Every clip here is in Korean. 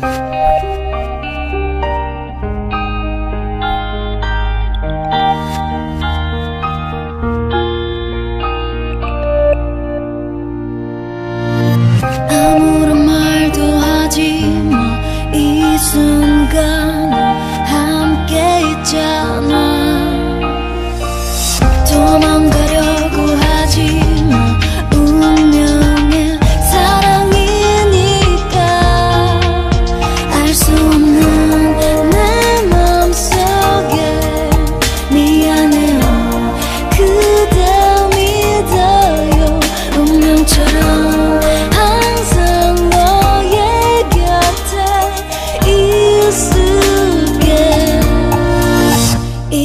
Bye.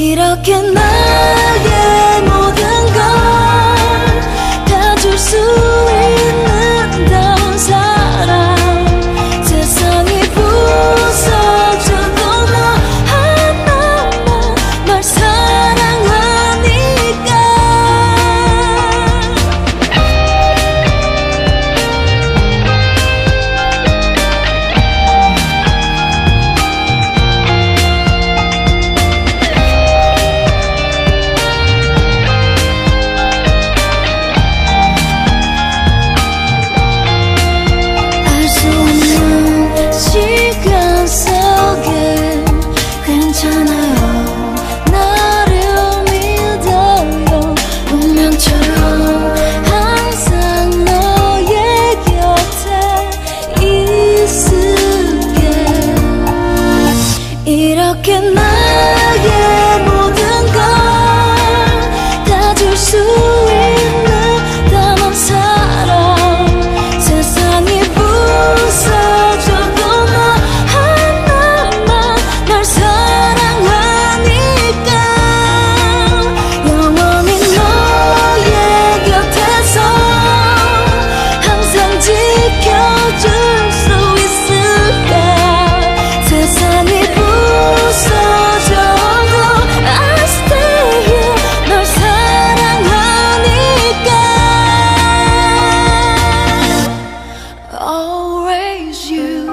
이렇게 나 이렇게 나 you.